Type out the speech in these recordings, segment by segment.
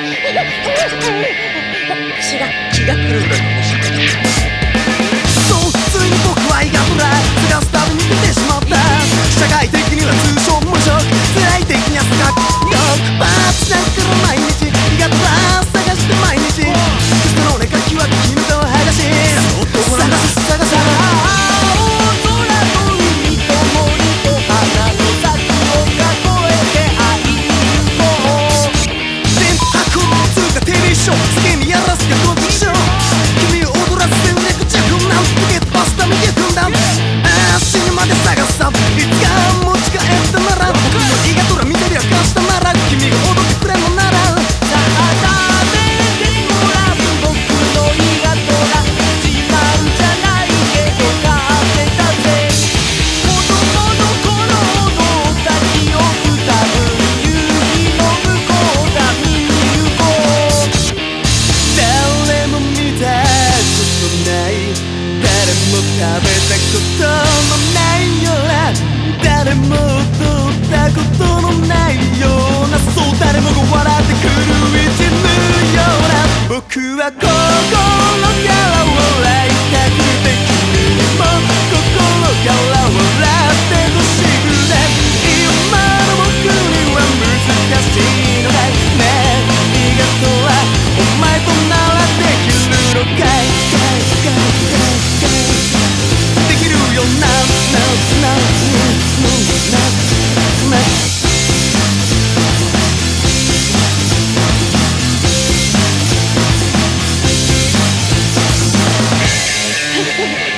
私が気が狂うのかし。僕はここ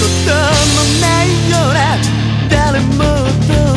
こともないような。誰もと